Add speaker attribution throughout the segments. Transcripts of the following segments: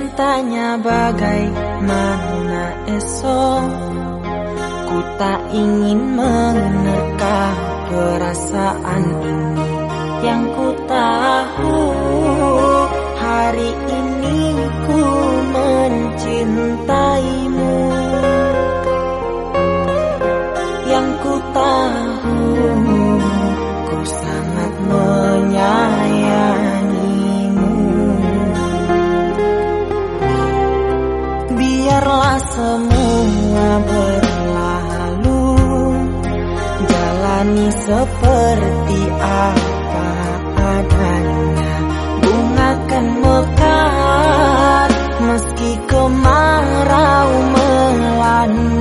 Speaker 1: Jangan tanya bagaimana esok. Ku tak ingin menerka perasaan ini Yang ku seperti apa adanya. Bunga kan mekar Meski kemarau melanda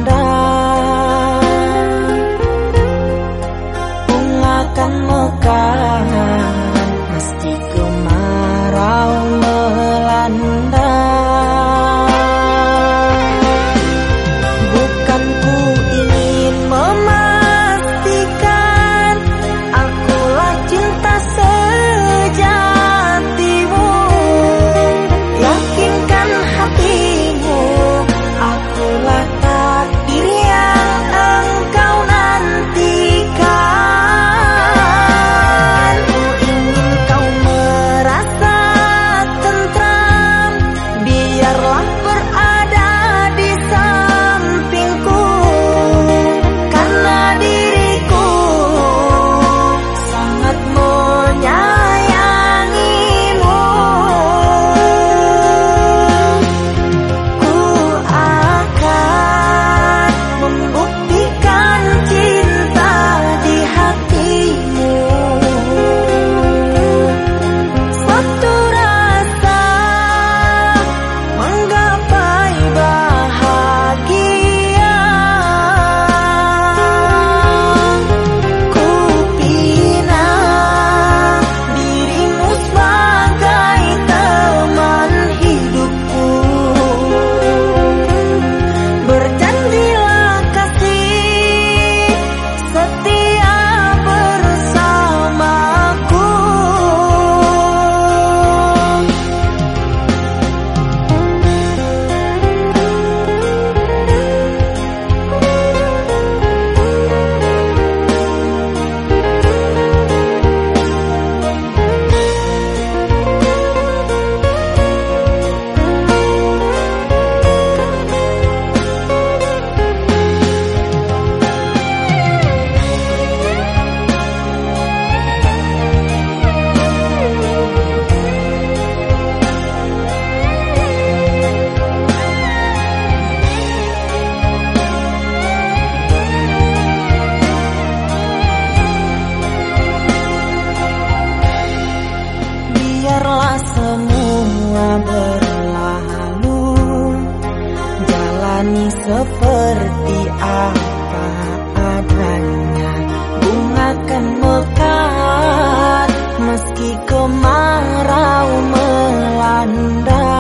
Speaker 1: ini seperti apa adanya. Bunga akan mekar meski kemarau melanda.